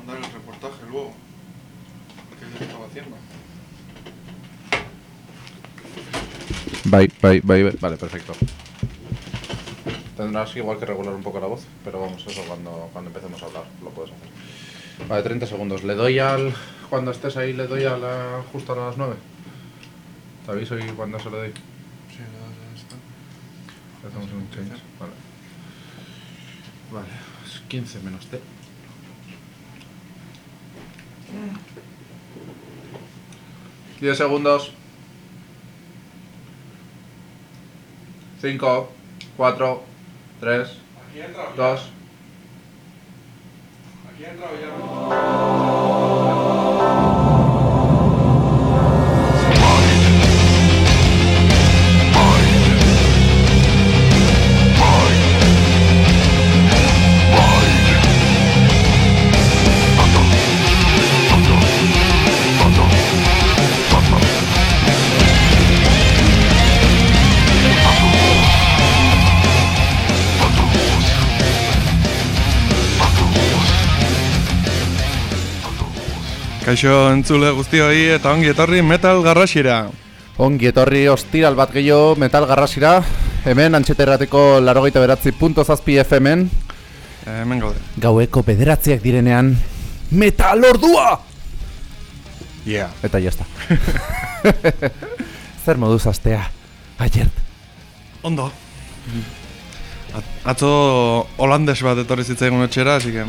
mandar el reportaje luego. ¿Qué es lo que estaba haciendo? Bai, bai, bai. Vale, perfecto. Tendrás igual que regular un poco la voz, pero vamos, eso cuando, cuando empecemos a hablar lo puedes hacer. Vale, 30 segundos. Le doy al... Cuando estés ahí le doy a la... justo a las 9. Te aviso y cuando se le doy. Sí, le das a esta. Hacemos un change. Vale. Vale, es 15 menos T. 10 segundos. 5, 4, 3, 2. Aquí Kaixo entzule guztioi eta ongi etorri metal garrasira. Ongi etorri ostiral bat gehiago metal garrasira. Hemen antxeterrateko larogeita beratzi punto zazpi FM-en. Eh, hemen gaude. Gaueko bederatziak direnean metal ordua! Yeah. Eta jazta. Zer moduz astea? Aiert. Ondo. At- Atzo holandes bat etorri zitzaigun etxera, así que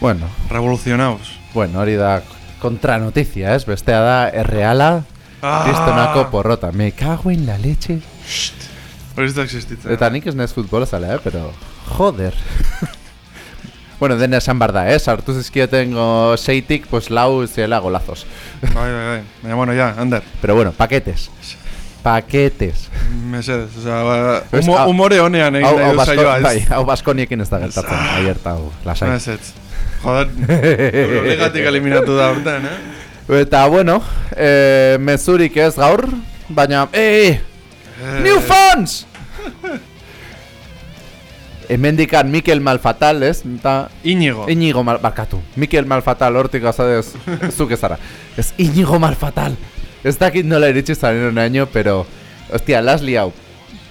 Bueno, revolucionaos. bueno, hori da kontra notizia, ez? Bestea da erreala, Ah! kristonako porrota. Me cago en la leche. Hori ez da existitzen. Eta nik ez nez futbola zala, eh? Pero, joder. bueno, dena esan bar da, eh? Sartu zizkioten go seitik, pues lau ziela golazos. Bai, bai, bai. Baina, bueno, ya, Ander. Pero bueno, paquetes. Paquetes. Mesedez, o sea, ba, humo, humore honean egin Hau, nahi du saioa, bai, hau baskoniekin ez da gertatzen, aierta hau, lasai. Mesedez. Joder, Euroligatik eliminatu da urtean, eh? Eta, bueno, eh, mezurik ez gaur, baina, eh, Eh, new fans! Hemendikan Mikel Malfatal, ez? Eta Iñigo. Iñigo mal, barkatu. Mikel Malfatal hortik azadez zuk ezara. Ez Iñigo Malfatal. Ez dakit nola iritsi zaren honaino, pero hostia, las liau.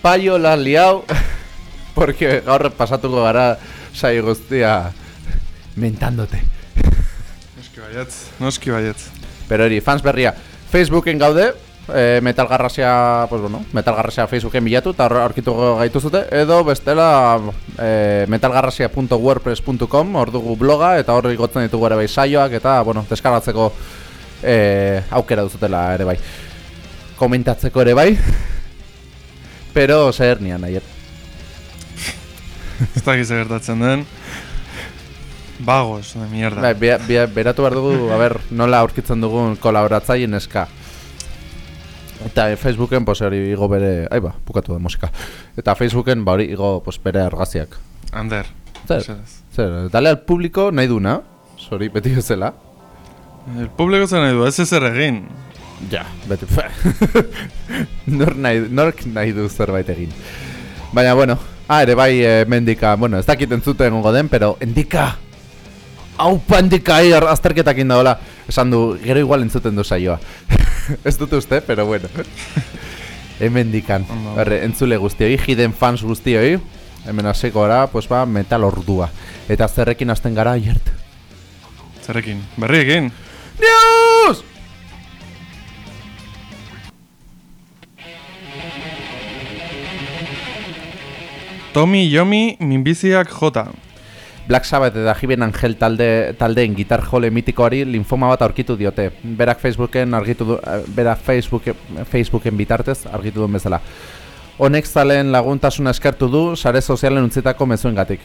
Paio las liau. Porque gaur pasatuko gara sai guztia mentándote. Noski baietz, noski baietz. Pero hori, fans berria. Facebooken gaude, e, Metal Garrasia, pues bueno, Metal Garrasia Facebooken bilatu eta hor aurkituko gaituzute edo bestela e, metalgarrasia.wordpress.com hor dugu bloga eta hor igotzen ditugu ere bai saioak eta bueno, deskargatzeko e, aukera duzutela ere bai. Komentatzeko ere bai. Pero zer nian aier. Ez zer gertatzen den. Bagos, de mierda. Bai, bia- bia- beratu behar dugu, a ber, nola aurkitzen dugun kolaboratzaile neska. Eta Facebooken, pues, hori igo bere, ai ba, bukatu da musika. Eta Facebooken, ba, hori igo, pues, bere argaziak. Ander. Zer, zer, dale al publiko nahi duna, sorry, beti bezala. El publiko zen nahi du, ez ezer egin. Ja, beti, Nor nahi, nork nahi du zerbait egin. Baina, bueno, ah, ere bai, eh, mendika, bueno, ez dakit entzuten egongo den, pero, endika, Aupa endika, eh, ar- azterketak indaola. Esan du, gero igual entzuten du saioa. ez dut uste, pero bueno. Hemen dikan. Berre, entzule guztioi, hidden fans guztioi. Hemen hasiko gara, pues ba, metal ordua. Eta zerrekin hasten gara, jert. Zerrekin. Berriekin. News! Tommy Yomi minbiziak jota. Black Sabbath eta Jiben Angel talde, taldeen gitar jole mitikoari linfoma bat aurkitu diote. Berak Facebooken argitu du, eh, berak Facebook, Facebooken bitartez argitu duen bezala. Honek zalen laguntasuna eskertu du sare sozialen utzitako mezuengatik.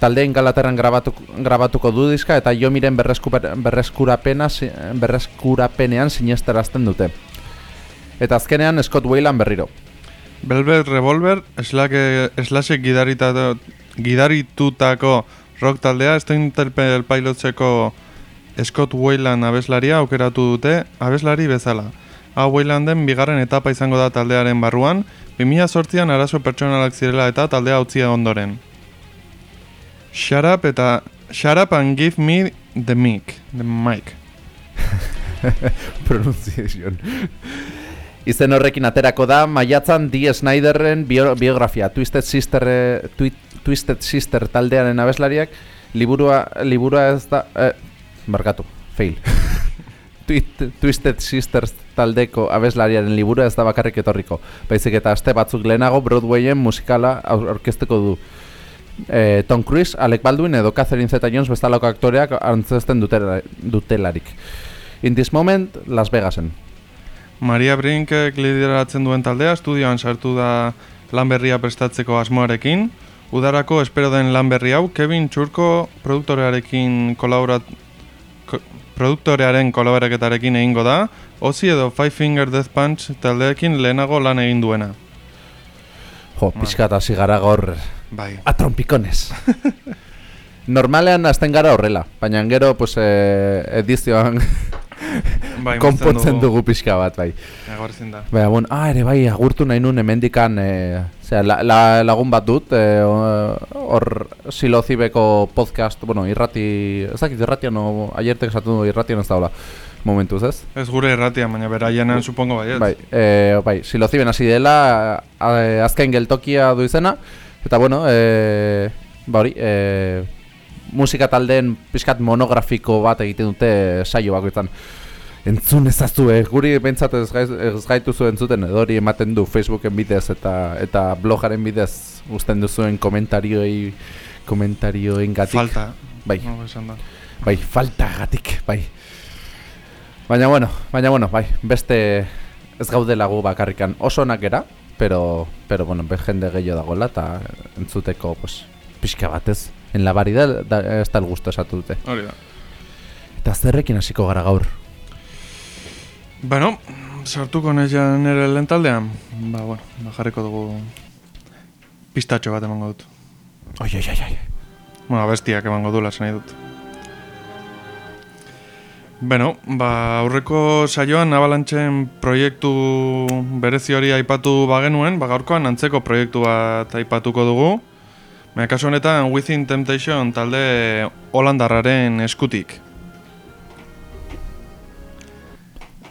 Taldeen Galaterran grabatu, grabatuko du diska eta Jomiren berreskuper- berreskurapena berreskurapenean sinesterazten dute. Eta azkenean Scott Wayland berriro. Velvet Revolver, Slashek gidarita- gidaritutako rock taldea, Stone Temple Pilotseko Scott Wayland abeslaria aukeratu dute abeslari bezala. Hau Waylanden bigarren etapa izango da taldearen barruan, 2008an arazo pertsonalak zirela eta taldea utzia ondoren. Shut up eta Shut up and give me The Mic, The Mic. Pronunciation. Izen horrekin aterako da, maiatzan D. Snyderren bio, biografia, Twisted Sister, eh, twi, Twisted Sister taldearen abeslariak, liburua, liburua ez da, eh, barkatu, fail. Twisted Sisters taldeko abeslariaren liburua ez da bakarrik etorriko. Baizik eta aste batzuk lehenago Broadwayen musikala aur- aurkezteko du. Eh, Tom Cruise, Alec Baldwin edo Catherine Zeta-Jones bestalako aktoreak antzesten dutela, dutelarik. In this moment, Las Vegasen. Maria Brinkek lideratzen duen taldea, estudioan sartu da lan berria prestatzeko asmoarekin. Udarako espero den lan berri hau, Kevin Txurko produktorearekin kolaborat... ko- produktorearen kolaboraketarekin egingo da, Ozzy edo Five Finger Death Punch taldeekin lehenago lan egin duena. Jo, pixka eta hasi gara gaur Bai. a trompikones. Normalean hasten gara horrela, baina gero pues, eh, edizioan bai konpontzen dugu pixka bat, bai. Egorzin da. Baina, bon, ah, ere bai, agurtu nahi nun hemendikan, eh, zera, la, la, lagun bat dut, eh, hor silozibeko podcast, bueno, irrati, ez dakit irratian, o, aiertek esatu du irratian ez daula, momentuz, ez? Ez gure erratia, baina beraienan supongo bai, ez? Bai, e, bai, siloziben hasi dela, azken geltokia du izena, eta bueno, e, ba hori, e, musika taldeen pixkat monografiko bat egiten dute saio bakoitzan. Entzun ezazue, guri bentsat ez, gaiz, ez gaituzu entzuten, edo hori ematen du Facebooken bidez eta eta blogaren bidez uzten duzuen komentarioei komentarioen gatik. Falta. Bai, No, da. bai, faltagatik, bai. Baina bueno, baina bueno, bai, beste ez gaudela gu bakarrikan oso onak gera, pero, pero bueno, be jende gehiago dagoela eta entzuteko, pues, pixka batez. En la variedad da, ez da el gusto esatu dute. Hori da. Eta zerrekin hasiko gara gaur. Bueno, sartuko neia nire lehen taldean. Ba, bueno, ba, jarriko dugu pistatxo bat emango dut. Oi, oi, oi, oi. Bueno, bestiak emango dula, nahi dut. Beno, ba, aurreko saioan Avalanchen proiektu berezi hori aipatu bagenuen, ba, gaurkoan antzeko proiektu bat aipatuko dugu. Baina kasu honetan Within Temptation talde holandarraren eskutik.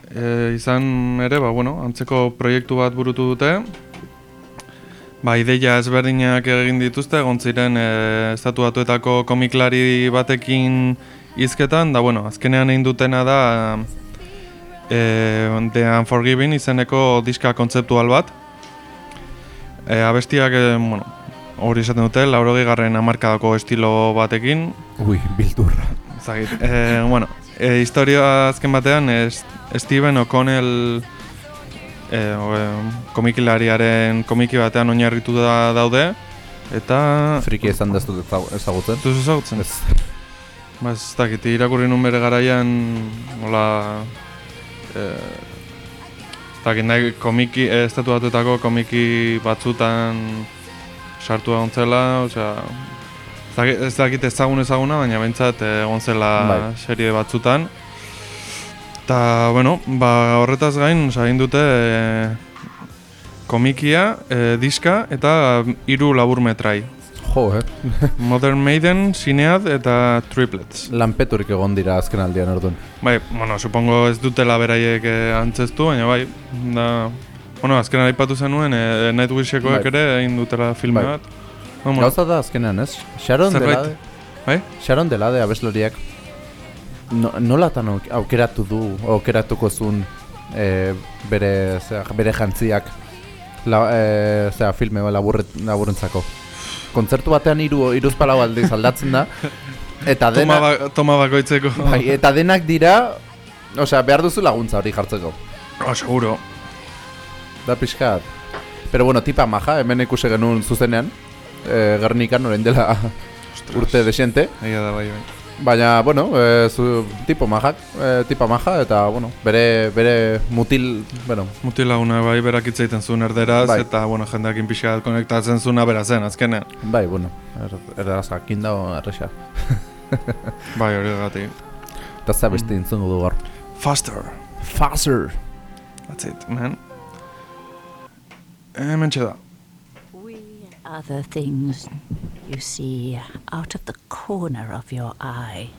E, izan ere, ba, bueno, antzeko proiektu bat burutu dute. Ba, ideia ezberdinak egin dituzte, egon ziren e, estatu batuetako komiklari batekin hizketan, da, bueno, azkenean egin dutena da e, The Unforgiving izeneko diska kontzeptual bat. E, abestiak, e, bueno, hori esaten dute, laurogei garren amarkadako estilo batekin, Ui, bildurra. Zagit, e, bueno, e, historia azken batean es, Steven O'Connell e, o, e, komikilariaren komiki batean oinarritu da daude eta Friki izan deztu ezagutzen. Duz ezagutzen? Ez. Ba, ez dakit, irakurri nun bere garaian hola e, ez dakit, nahi komiki, e, estatu batuetako komiki batzutan sartu egon zela, osea ez dakit- ez dakit ezagun ezaguna, baina behintzat eh, egon zela Bai. serie batzutan. Eta, bueno, ba, horretaz gain, osea, egin dute e, komikia, e, diska eta hiru laburmetrai. Jo, eh? Modern Maiden, Sinead eta Triplets. Lanpeturik egon dira azken aldian orduan. Bai, bueno, supongo ez dutela beraiek eh, antzeztu, baina bai, da... Bueno, azken aipatu zenuen, e, Nightwishekoek Bai. ere egin dutela filme Bai. bat. Ba, bueno, Gauza da azkenean, ez? Sharon Zerbait. Delade. Bai? Sharon Delade abesloriak no, nolatan auk- aukeratu du, aukeratuko zuen e, bere, zera, bere jantziak la, e, zera, filme laburret, laburrentzako. Kontzertu batean hiru hiruzpalau aldiz aldatzen da eta toma, dena, ba, toma bakoitzeko. bai, eta denak dira Osea, behar duzu laguntza hori jartzeko. Oh, seguro. Da pixkat. Pero bueno, tipa maja, hemen ikusi genuen zuzenean. E, Gernikan, orain dela urte desente. Egia da, bai, bai. Baina, bueno, e, zu, tipo majak, e, tipa maja, eta, bueno, bere, bere mutil, bueno, Mutilaguna bai berak hitz egiten zuen erderaz, Bai. eta, bueno, jendeakin pixka bat konektatzen zuen abera zen, azkenean. bai, bueno, er, errazak, dago erresa. Bai, hori gatik. Eta za beste Mm. intzungu du gaur. Faster. Faster! That's it, man. Hemen da. The things you see out of the corner of your eye.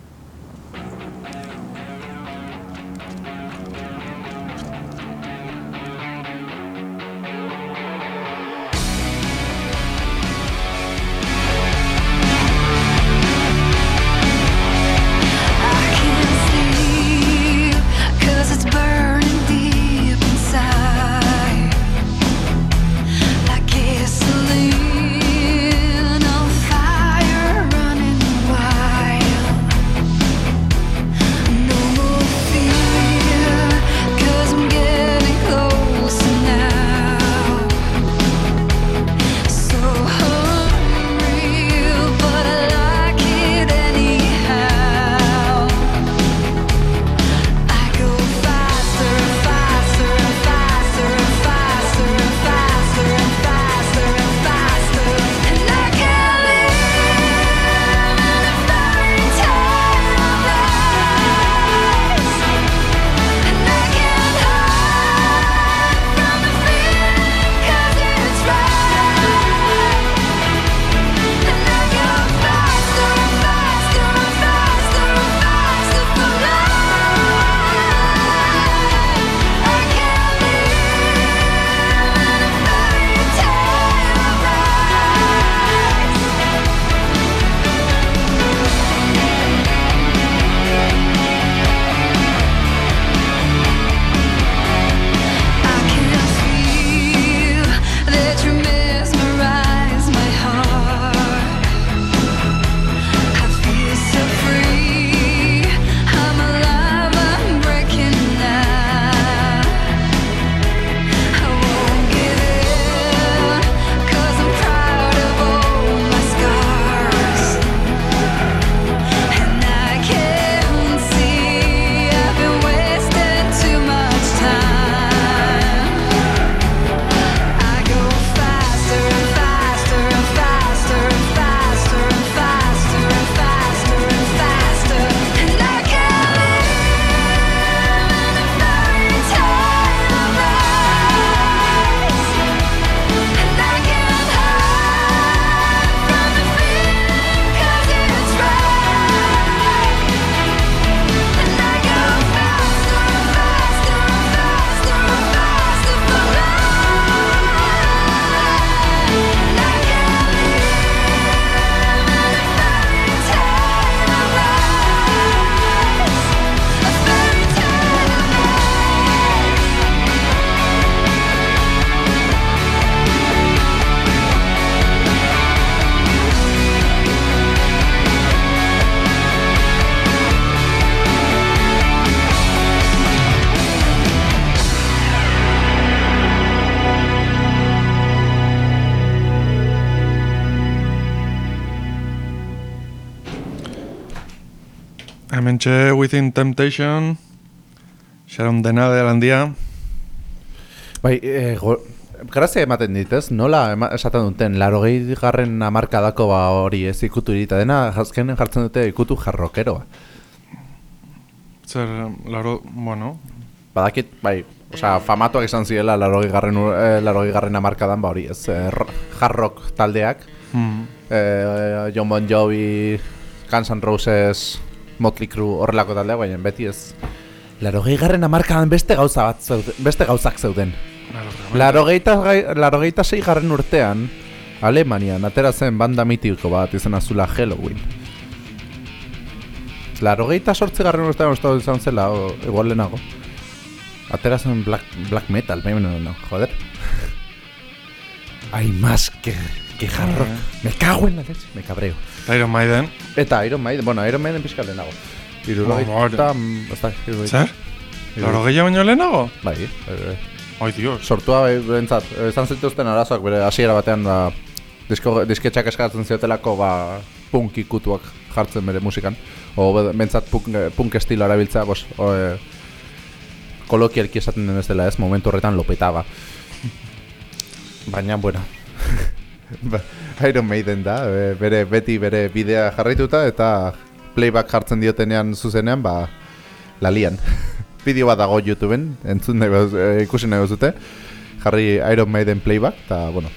Within Temptation, Sharon dena de landia. Bai, e, go, grazia ematen dit, ez? Nola ema, esaten duten, laro garren amarkadako ba hori ez ikutu irita dena, jazkenen jartzen dute ikutu jarrokeroa. Zer, laro, bueno, Badakit, bai, osea, famatuak izan zirela laro garren, ur- eh, laurogei garren amarkadan, ba hori, ez, eh, hard rock taldeak, mm, eh, John Bon Jovi, Guns N' Roses, Motley Crue, horrelako taldeak, baina beti ez. Laurogei garren amarkadan beste gauza bat zeuden, beste gauzak zeuden. Gai- larogeita sei garren urtean, Alemanian, atera zen banda mitiko bat izena zula Halloween. Larogeita sortzi garren urtean uste izan zela, igual lehenago. Atera zen black, black metal, baina no, no, joder. Hay más que, que hard rock. Me cago en la leche, me cabreo. Iron Maiden, Eta Iron Maiden, bueno, Iron Maiden pixka lehenago. Oh, Irurogeita, mm, ez da, irurogeita. zer? Laro gehiago baino lehenago? Bai, eh, Oi, dios. sortua bai, bentsat, izan zituzten arazoak bere hasiera batean ba, disko, disketxak eskatzen ziotelako ba, punk ikutuak jartzen bere musikan o be- bentsat punk, punk estilo erabiltzea bos, o, e, kolokialki esaten den ez dela ez, momentu horretan lopetaba baina, bueno Ba, Iron Maiden da, e, bere, beti bere bidea jarraituta eta playback jartzen diotenean zuzenean, ba, lalian. Bideo bat dago YouTubeen, entzun nahi bauz, e, ikusi nahi bazute. Jarri Iron Maiden playback, eta, bueno,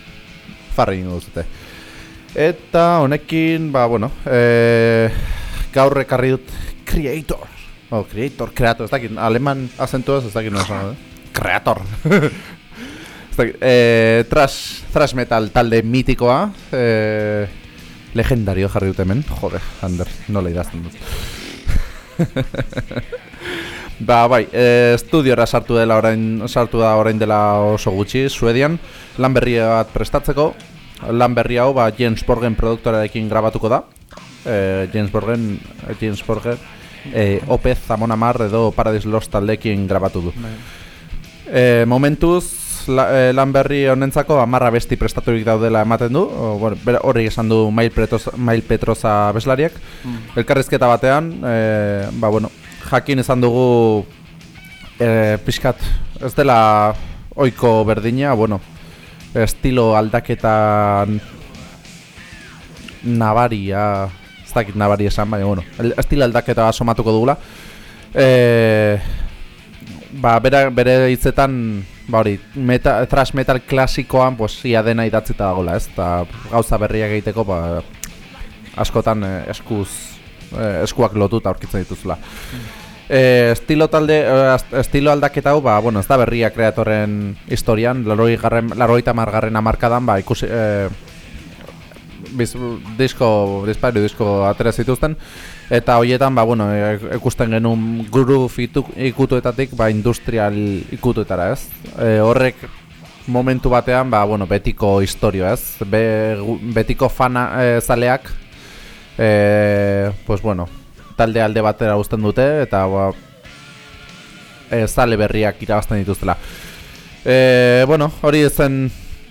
farri ingo duzute. Eta honekin, ba, bueno, e, gaur ekarri dut Creator. Oh, Creator, Creator, ez dakit, aleman azentuaz, ez dakit nola esan, eh? Creator. E, trash, thrash metal talde mitikoa, e, legendario jarri dut hemen, jode, Ander, nola idazten dut. ba, bai, e, estudiora sartu dela orain, sartu da orain dela oso gutxi, Suedian, lan berri bat prestatzeko, lan berri hau, ba, James Borgen produktorarekin grabatuko da, e, James Borgen, eh, James Borgen, e, Opez, Amon Amar edo Paradise Lost taldeekin grabatu du. E, momentuz, la, e, lan berri honentzako amarra besti prestaturik daudela ematen du, o, bueno, bera- hori esan du Mail, Petroza, Mail Petroza beslariak. Elkarrizketa batean, e, ba, bueno, jakin izan dugu e, pixkat, ez dela oiko berdina, bueno, estilo aldaketan nabaria, ez dakit nabari esan, baina, bueno, el- estilo aldaketa somatuko dugula. E, ba, bere, bere hitzetan, ba hori, meta, thrash metal klasikoan, pues, ia dena idatzita dagoela, ez? Eta gauza berriak egiteko, ba, askotan eh, eskuz, eh, eskuak lotuta aurkitzen dituzula. Eh, estilo talde, eh, est- estilo aldaketa hau, ba, bueno, ez da berria kreatorren historian, laroi garren, laroita margarren amarkadan, ba, ikusi, eh, biz, disko, dispairu disko atera zituzten, eta hoietan, ba, bueno, e- ikusten genuen groove itu, ikutuetatik, ba, industrial ikutuetara, ez? E, horrek momentu batean, ba, bueno, betiko historio, ez? Be, betiko fana e, zaleak, e, pues, bueno, talde alde batera uzten dute, eta, ba, e, zale berriak irabazten dituztela. E, bueno, hori zen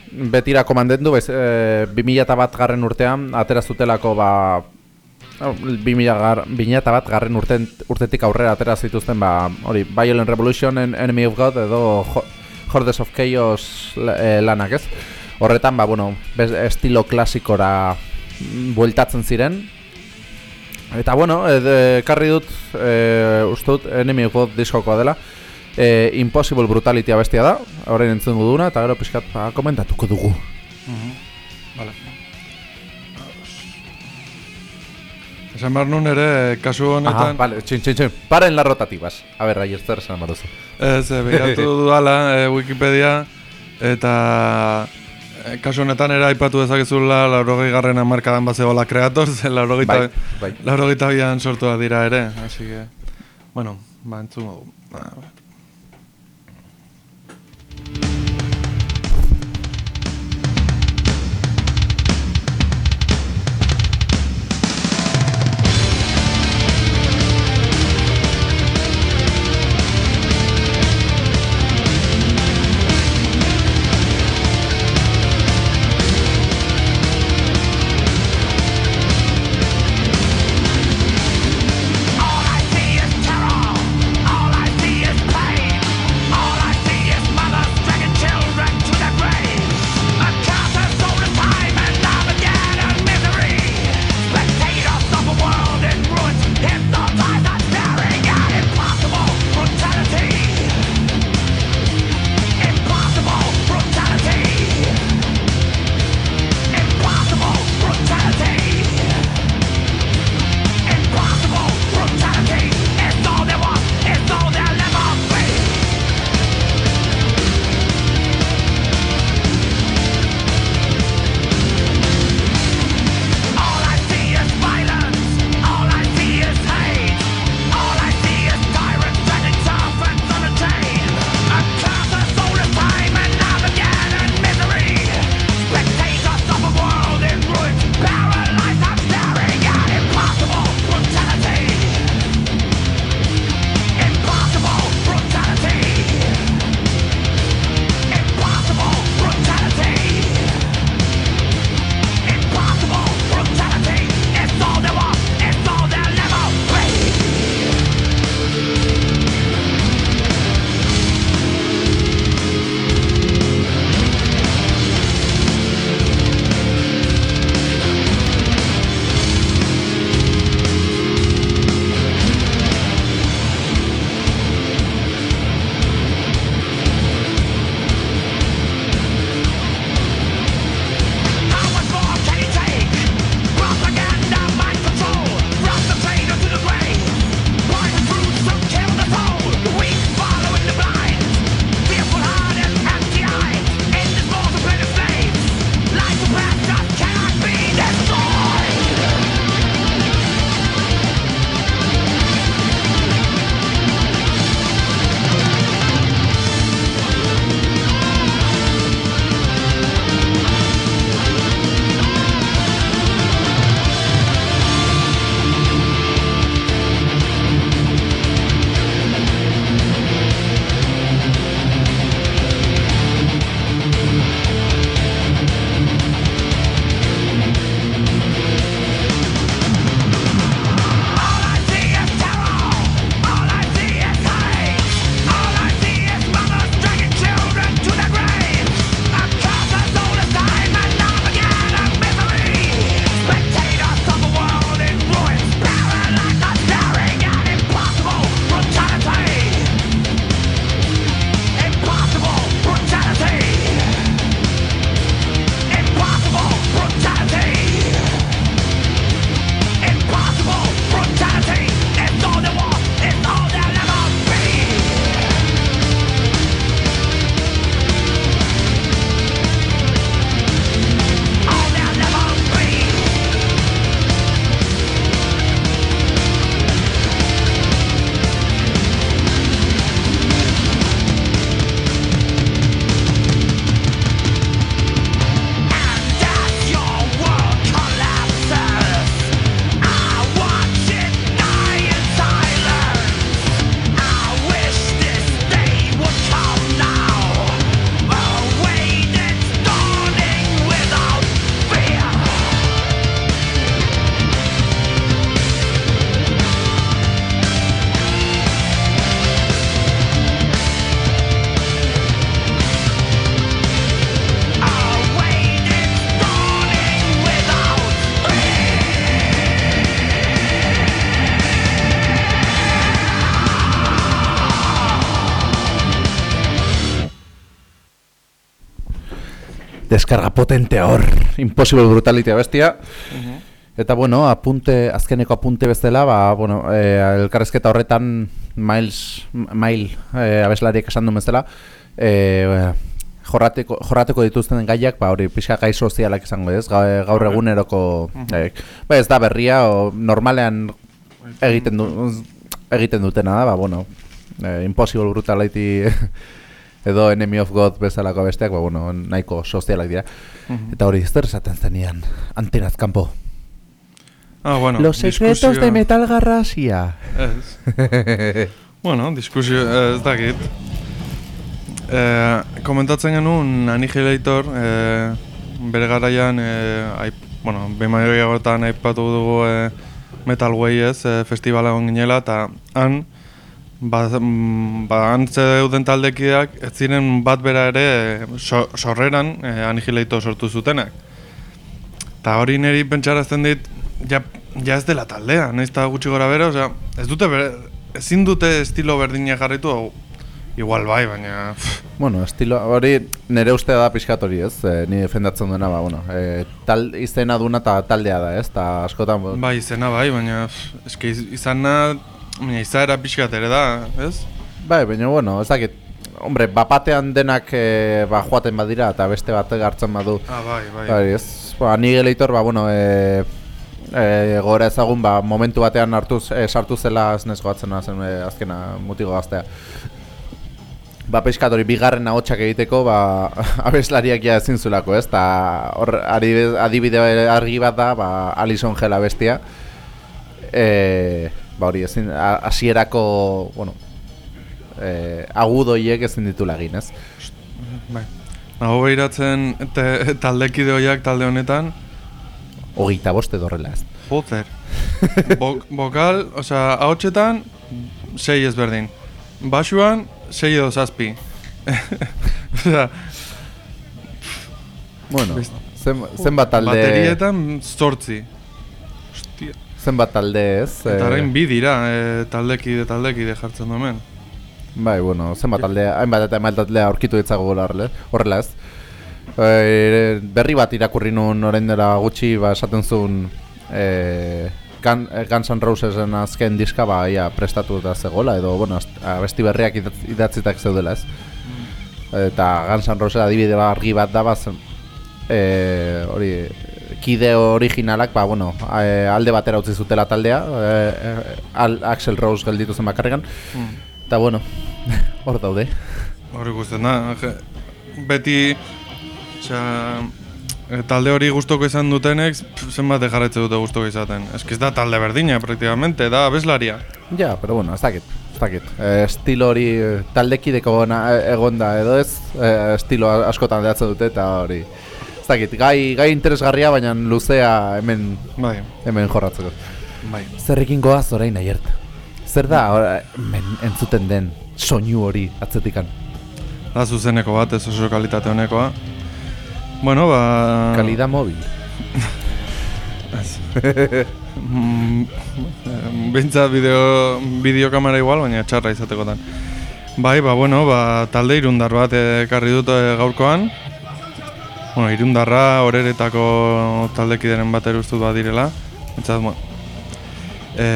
betirako mandendu, bez, e, 2000 bat garren urtean, atera zutelako, ba, 2000 gar, 2000 bat garren urten, urtetik aurrera atera zituzten, ba, hori, Violent Revolution, en, Enemy of God, edo Ho- Hordes of Chaos eh, lanak, ez? Horretan, ba, bueno, bez, estilo klasikora mm, bueltatzen ziren, Eta bueno, ed, ekarri dut, e, uste dut, Enemy of God diskokoa dela e, Impossible Brutality abestia da, orain entzun duguna, eta gero pixkat ba, komentatuko dugu Vale. Esan behar nun ere, kasu Aha, honetan... vale, txin, txin, txin, paren las rotativas A ber, aier zer esan baruzu Ez, e, behiratu dudala e, Wikipedia eta e, kasu honetan ere aipatu dezakezula laurogei garren amarkadan bat zegoela kreator, ze laurogeita, Bai, bai. laurogeita bian sortua dira ere, así que, bueno, ba, entzungo. Ba, Deskarga potentea hor, Impossible Brutality bestia. Eta bueno, apunte, azkeneko apunte bezala, ba, bueno, e, elkarrezketa horretan Miles, Mail e, abeslariek esan du bezala, e, jorrateko, jorrateko dituzten gaiak, ba, hori pixka gai sozialak izango ez, ga- gaur eguneroko, e, ba, ez da berria, o, normalean egiten, du, egiten dutena da, ba, bueno, e, Impossible Brutality edo Enemy of God bezalako besteak, ba, bueno, nahiko sozialak dira. Eta hori, zer esaten zenean, antenaz kanpo. Ah, bueno, Los secretos diskusio- de Metal Garrasia. Ez. bueno, diskusio, eh, ez dakit. Eh, komentatzen genuen Annihilator, eh, bere garaian, eh, aip, bueno, behimaiagoetan aipatu dugu eh, Metal Way ez, eh, festivala egon ginela, eta han, ba, mm, ba, han zeuden taldekideak, ez ziren bat bera ere so, sorreran eh, Annihilator sortu zutenak. Eta hori niri pentsarazten dit, ja, ja ez dela taldea, nahiz eta gutxi gora bera, osea, ez dute bere, ezin dute estilo berdina jarritu, hau, igual bai, baina... pff, Bueno, estilo, hori nire ustea da pixkat hori ez, e, ni defendatzen duena, ba, bueno, e, tal, izena duna eta taldea da ez, eta askotan, bai, izena bai, baina pff, eske iz- izana, baina izaera pixkat ere da, ez? bai, baina, bueno, ez dakit, hombre, bapatean denak e, ba, joaten badira, eta beste bat hartzen badu, Ah, bai, bai. bai, ez, ba, Annihilator, ba, bueno, e, e, gora ezagun, ba, momentu batean hartuz, e, sartu zela ez nez goatzen zen e, azkena mutigo gaztea. Ba, pixkat hori bigarren ahotsak egiteko, ba, abeslariak ja ezin zulako, ez? Ta hor adibide, adibide argi bat da, ba, Alison Gela bestia. E, ba, hori ezin, hasierako, bueno, e, agudoiek ezin ditula egin, ez? bai. Nago behiratzen te, taldekide horiak talde honetan, Hogeita boste dorrela, ez? joder. Bo, bokal, osea, ahotsetan, sei ezberdin. Basuan, sei edo zazpi. osea, Bueno, Best- zen, zenbat talde, baterietan, zortzi. Hostia. Zenbat talde ez? Eta e, orain bi dira, e, taldekide, taldekide jartzen du hemen. Bai, bueno, zenbat talde, hainbat eta hainbat taldea aurkitu ditzago horrela, horrela ez. E, berri bat irakurri nuen orain dela gutxi, ba, esaten zuen e, Gun, eh, Guns N' Rosesen azken diska ba, ia, prestatu eta zegoela, edo, bueno, abesti berriak idatz, idatzitak zeudela ez. Eta Guns N' Roses adibide argi bat da, baz, e, hori, kide originalak, ba, bueno, e, alde batera utzi zutela taldea, e, e, Al, Axel Rose gelditu zen bakarrikan, Eta bueno, hor daude. Hori guztien da, je- beti, e, talde hori gustoko izan dutenek, zenbat jarretze dute gustoko izaten. Ez da talde berdina, praktikamente, da abeslaria. Ja, pero bueno, ez dakit, ez dakit. E, estilo hori eh, taldekideko egonda edo ez, e, estilo askotan aldatzen dute eta hori. Ez dakit, gai, gai interesgarria, baina luzea hemen, Bai, hemen jorratzeko. bai. Zerrekin goaz orain aiert. Zer da, ora, hemen entzuten den soinu hori atzetikan? Da zuzeneko bat, ez oso kalitate honekoa. Bueno, ba... Kalida mobil. Mm, Behintzat bideo, bideokamera igual, baina txarra izatekotan. Bai, ba, bueno, ba, talde irundar bat ekarri dut eh, gaurkoan. Bueno, irundarra horeretako taldekideren bat erustut bat direla. Behintzat, bueno, e,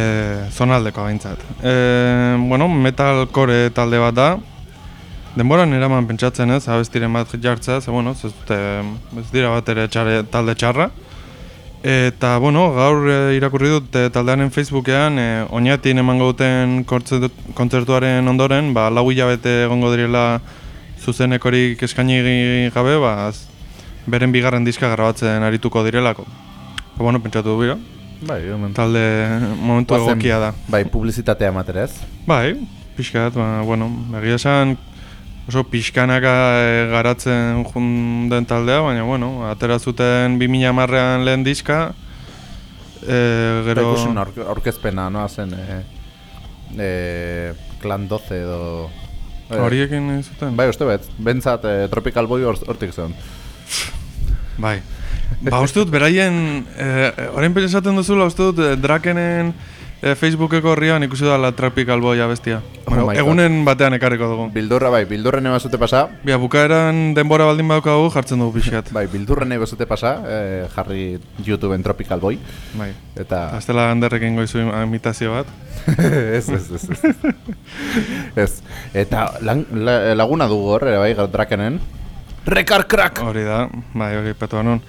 zonaldekoa behintzat. E, bueno, metalcore talde bat da. Denboran eraman pentsatzen ez, abestiren bat jartzea, ze bueno, ez, dute, ez dira bat ere txarre, talde txarra. Eta, bueno, gaur e, irakurri dut taldearen Facebookean, e, oinatin emango duten kontzertu- kontzertuaren ondoren, ba, lau hilabete egongo direla zuzenekorik eskaini gabe, ba, beren bigarren diska grabatzen arituko direlako. Ba, bueno, pentsatu bira, Bai, hemen. talde momentu Goazen, egokia da. Bai, publizitatea ematera ez? Bai, pixkat, ba, bueno, egia esan oso pixkanaka e, garatzen jun den taldea, baina, bueno, atera zuten 2000 marrean lehen diska, e, Gero... Ikusi aurke, aurkezpena, noa zen, e, e, Clan 12 edo... e, Horiekin zuten? Bai, uste bet, bentsat e, Tropical Boy hor- hortik zen. Bai. Ba, uste dut, beraien, e, orain esaten duzula, uste dut, e, Drakenen e, Facebookeko horrian ikusi da la Tropical Boy abestia. Bueno, God. egunen batean ekarriko dugu. Bildurra bai, bildurren eba zute pasa. Bia, bukaeran denbora baldin badaukagu jartzen dugu pixkat. Bai, bildurren eba zute pasa, eh, jarri YouTubeen Tropical Boy. Bai. Eta... Aztela handerrekin goizu imitazio bat. ez, ez, ez, ez. ez. Eta lan, la, laguna dugu hor, ere bai, drakenen. Rekar crack! Hori da, bai, hori ipatu anon.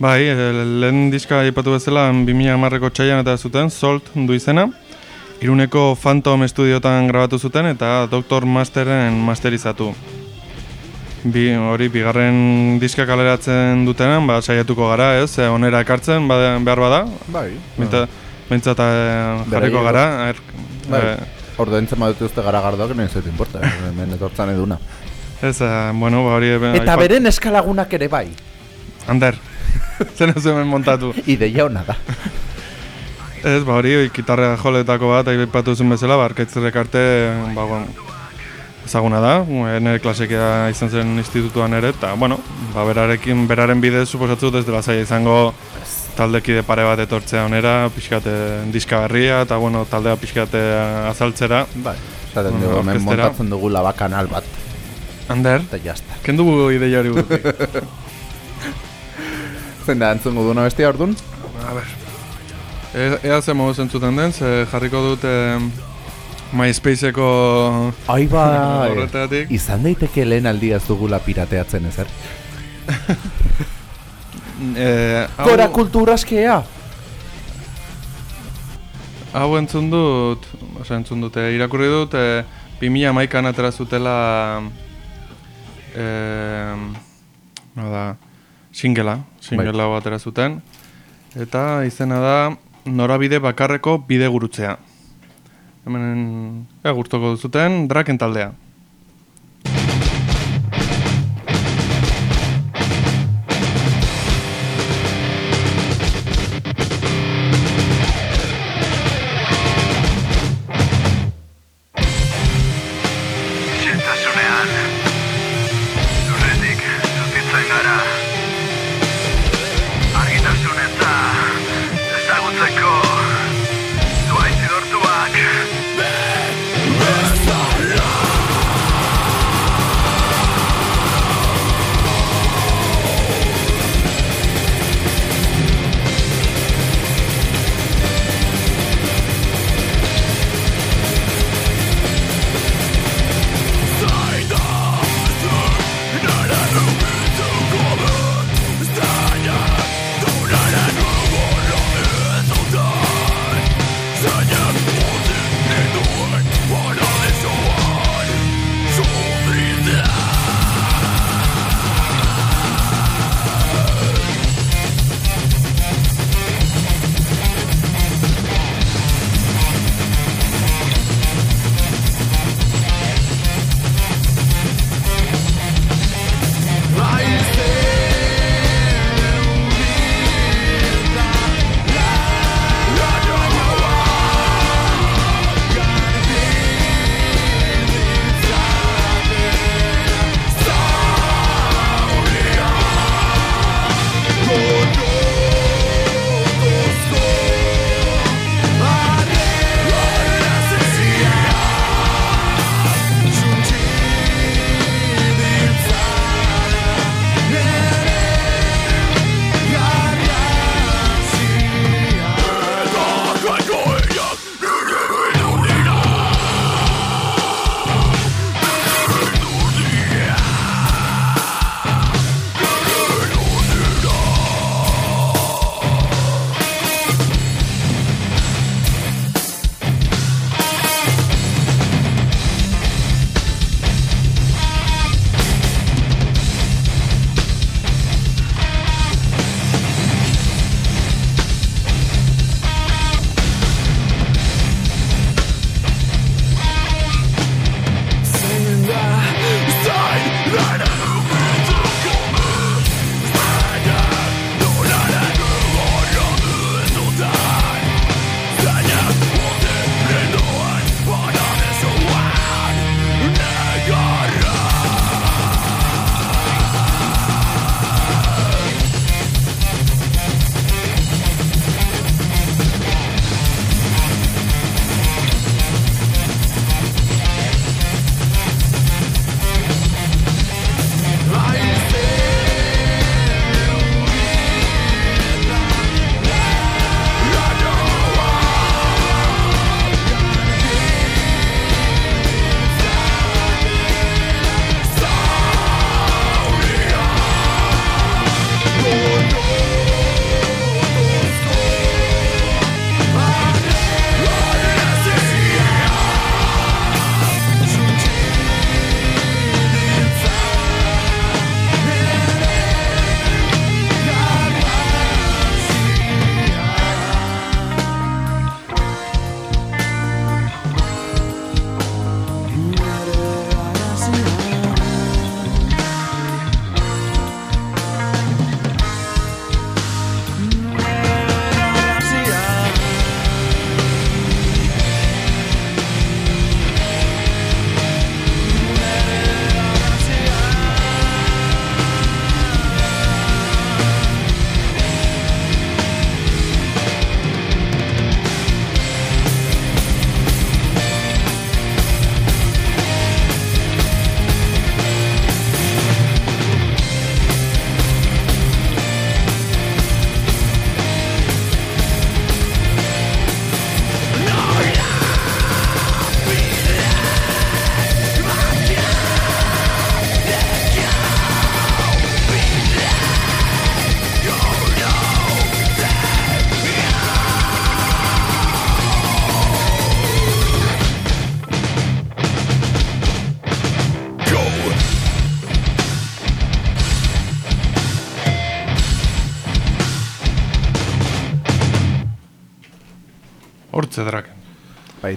Bai, e, lehen diska ipatu bezala 2000 marreko txaian eta zuten, Salt du izena. Iruneko Phantom estudiotan grabatu zuten eta Dr. Masteren masterizatu. Bi, hori, bigarren diska kaleratzen dutenan, ba, saiatuko gara, ez, e, onera ekartzen, ba, behar bada, Bai. Binta, Bintzat e, jarriko gara, er, Bai. e, Ordo entzen badute uste gara gardoak, nahi zait importa, hemen etortzan eduna. Ez, e, bueno, ba, hori... e, Eta beren eskalagunak ere bai. Ander, zen ez hemen montatu. Ideia hona da. Ez, ba hori, gitarra joletako bat, aipatu zuen bezala, ba, arkaitzerrek arte, ba, bueno, ezaguna da, nire klasekia izan zen institutuan ere, eta, bueno, ba, berarekin, beraren bidez, suposatzu ez dela zaila izango taldekide pare bat etortzea onera, pixkate diska berria, eta, bueno, taldea pixkate azaltzera. Bai. Zaten dugu, hemen montatzen dugu laba kanal bat, Ander, eta jazta. kendu gu ideia hori burutik. Zein da, entzungo duna bestia ordun? A ber. E, ea ze modu zentzuten den, ze jarriko dut eh, MySpaceko Ai bai. horretatik. Izan daiteke lehen aldia ez dugula pirateatzen ezer. Eh, hau- Gora kulturaskea! Hau entzun dut, oza, entzun dut, eh, irakurri dut, eh, 2000 maikan atera zutela, eh, da, singela, singela bai. atera zuten, eta izena da, norabide bakarreko bide gurutzea. Hemen, e, gurtuko zuten, draken taldea.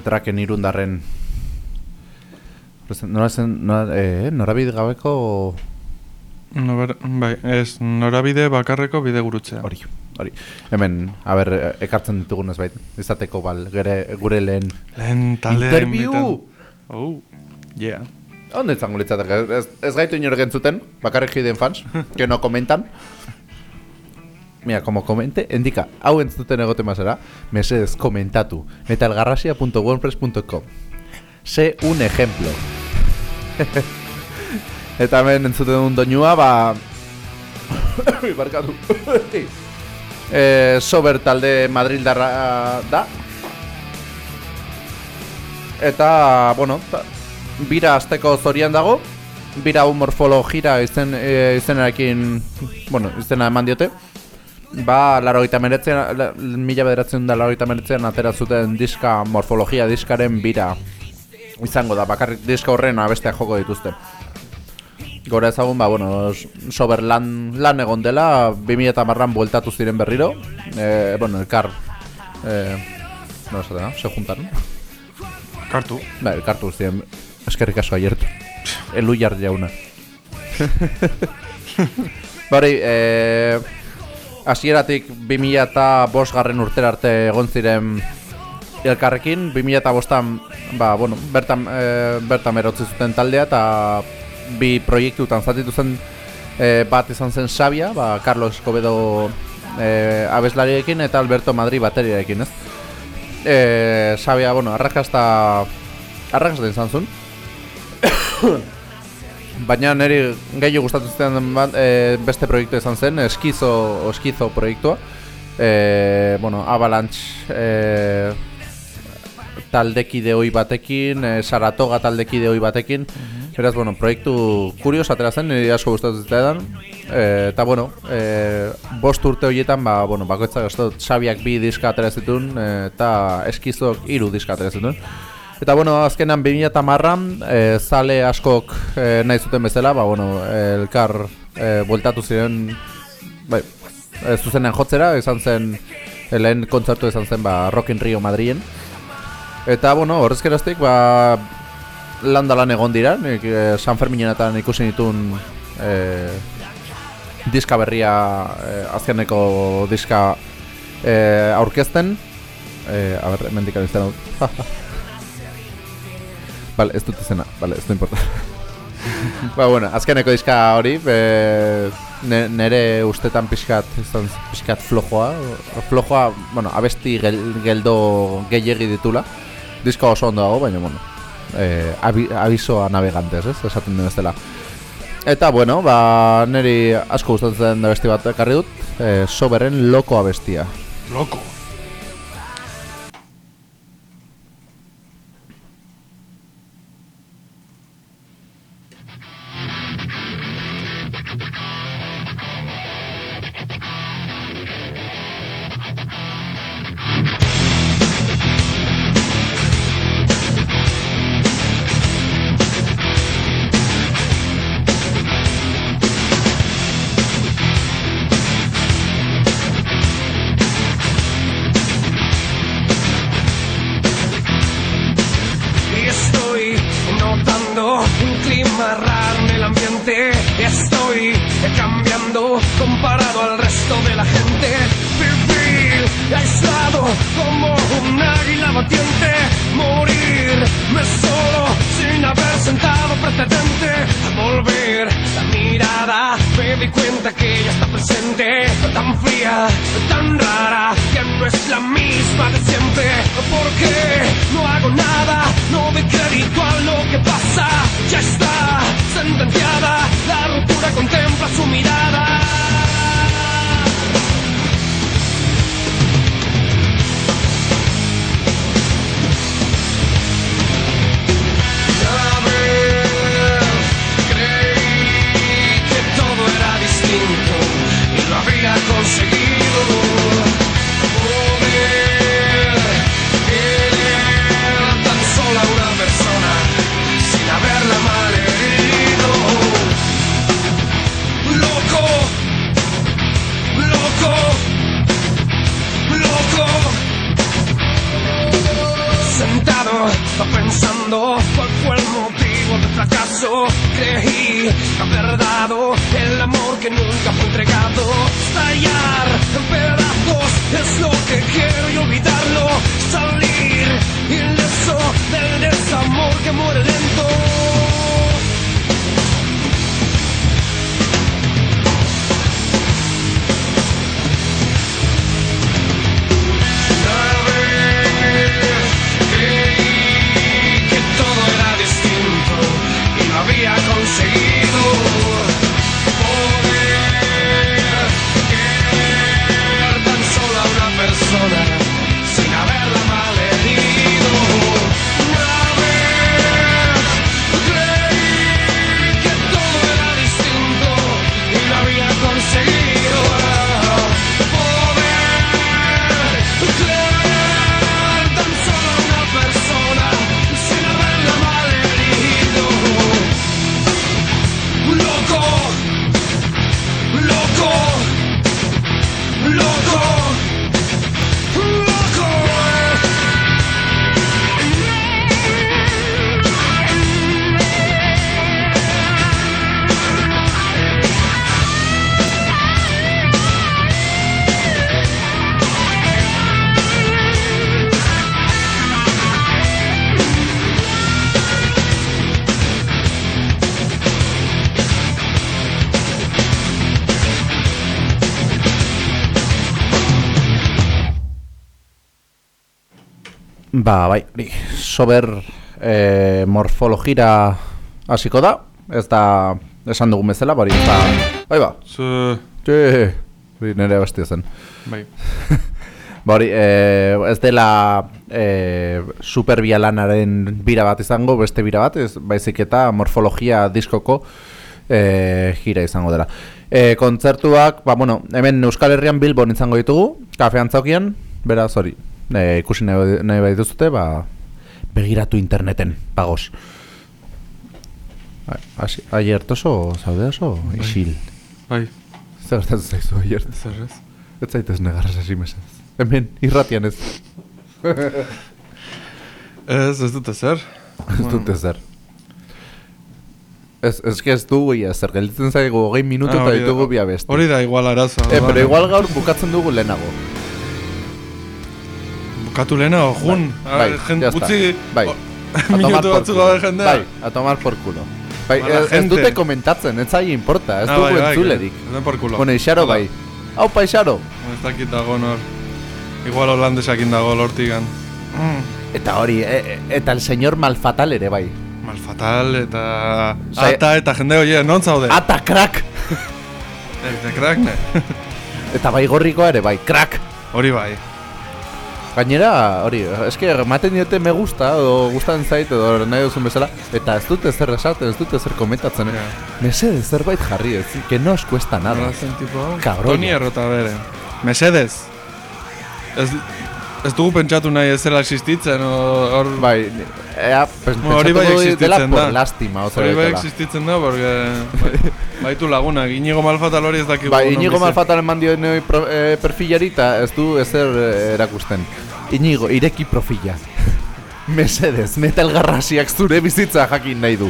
Draken irundarren... Nora zen, nora, eh, norabide gabeko Nober, bai, ez, norabide bakarreko bide gurutzea. hori, hori. Hemen, a ber, eh, ekartzen ditugunez bait, izateko bal, gure, gure lehen Lehen taldea Interview! invitan- Oh, yeah. Onde izango litzateke, ez, ez gaitu inor gentzuten, bakarrik jiden fans, que no comentan. Mira, como comente, endika, hau entzuten egote mazera, mesedez komentatu, metalgarrasia.wordpress.com Sé un ejemplo. Eta hemen entzuten duen doinua, ba... Ui, barkatu. eh, sober talde Madrildarra da. Eta, bueno, ta, bira azteko zorian dago. Bira hau morfologira izen, e, izenarekin, bueno, izena eman diote. Ba, laro gita meretzean, la- mila bederatzen da laro gita meretzean atera zuten diska, morfologia diskaren bira izango da, bakarrik diska horren abesteak joko dituzte. Gora ezagun, ba, bueno, sober lan, lan egon dela, 2000 marran bueltatu ziren berriro. E, bueno, elkar, e, no esaten, no? Se juntaron. Kartu. Ba, elkartu ziren, eskerrik asko aiertu. Elu jar jauna. Bari, eh, hasieratik 2000 eta bost garren urtera arte egon ziren elkarrekin, 2000 eta bostan, ba, bueno, bertan, eh, bertan erotzi zuten taldea eta bi proiektutan zatitu zen eh, bat izan zen Xabia, ba, Carlos Escobedo eh, abeslariekin eta Alberto Madri bateriarekin, ez? Eh, Xabia, bueno, arrakasta arrakasta izan zuen. Baina niri gehiago gustatu zidan bat, e, beste proiektu izan zen, eskizo, eskizo proiektua. E, bueno, Avalanche e, taldekide hoi batekin, e, Saratoga taldekide hoi batekin. Beraz, bueno, proiektu kurios atera zen, niri asko gustatu zitzaidan. E, eta, bueno, e, bost urte horietan, ba, bueno, bakoitzak ez dut, Xabiak bi diska atera zituen, eta eskizok hiru diska atera zituen. Eta bueno, azkenan 2000 marran, e, zale askok e, nahi zuten bezala, ba, bueno, elkar e, bueltatu ziren, bai, e, zuzenen jotzera, izan zen, e, lehen kontzertu izan zen, ba, Rock in Rio Madrien. Eta, bueno, horrezkeraztik, ba, landa lan egon dira, e, San Ferminenetan ikusi nituen e, diska berria, e, azkeneko diska e, aurkezten, e, a ber, hemendik izan dut. Vale, ez dut izena, vale, ez du importa. ba, bueno, azkeneko diska hori, ne, nere ustetan pixkat, izan pixkat flojoa, flojoa, bueno, abesti gel, geldo gehiegi ditula. Diska oso ondo dago, baina, bueno, eh, abi, abisoa navegantes, ez, esaten den dela. Eta, bueno, ba, niri asko gustatzen den abesti bat ekarri dut, eh, soberen loko abestia. Loko. Ba, bai, hori, sober e, morfologira hasiko da, ez da esan dugun bezala, bari, ba, bai ba, Zu, txe, hori nire bestia zen. bai. Ba hori, e, ez dela e, superbialanaren bira bat izango, beste bira bat, ez, baizik eta morfologia diskoko e, gira izango dela. E, kontzertuak, ba, bueno, hemen Euskal Herrian Bilbon izango ditugu, kafe antzokian, beraz hori, e, ikusi nahi, nahi bai duzute, ba, begiratu interneten, pagos. Bai, hasi- Aiert oso, zaude oso, isil. Bai, Zer gertatzen zaizu aiert? zer ez? Ez zaitez negarras hasi mesedez. Hemen, irratian ez. Ez, ez dute zer. Ez dute zer. Ez, ez que ez dugu ia zer, gelditzen zaigu hogei minutu Ah, eta ditugu bia beste. Hori da igual arazo. Eh, pero igual gaur bukatzen dugu lehenago. Bukatu lehena, jun. Bai, está. utzi, Bai. minutu batzuk gabe jendea. Bai, a tomar por culo. Bai, Mala ez, ez dute komentatzen, ez zai importa, ez Ah, dugu bai, bai, entzulerik. den por culo. Bueno, Hala. bai. Hau pa Ixaro. Ez dakit dago nor. Igual holandesakin dago lortigan. Mm. Eta hori, e, e, eta el señor malfatal ere bai. Malfatal eta... Sai- Ata eta jende oie, non zaude? Ata crack! Eta crack, ne? Eta bai gorrikoa ere bai, crack! Hori bai. Gainera, hori, eske ematen diote me gusta, edo gustan zait, edo nahi duzun bezala, eta ez dute zer esaten, ez dute zer komentatzen, eh? Ja. Mesede, zerbait jarri ez, que no os cuesta nada. Tipo? Cabrón. Toni errota bere. Mesedez. Ez, ez dugu pentsatu nahi ez zela existitzen, hor... Bai, ea, pens, Bueno, hori bai pentsatuko dela existitzen por da. lastima, Hori bai existitzen da, porque... Bai, baitu lagunak, inigo malfatal hori ez dakigu. Bai, Inigo bizi. malfataren mandio neu pro, e, perfilari eta ez du ezer eh, erakusten. Inigo, ireki profila. Mesedez, metal garrasiak zure bizitza jakin nahi du.